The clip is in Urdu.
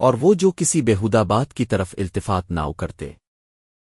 اور وہ جو کسی بےحدہ بات کی طرف التفات نہ کرتے۔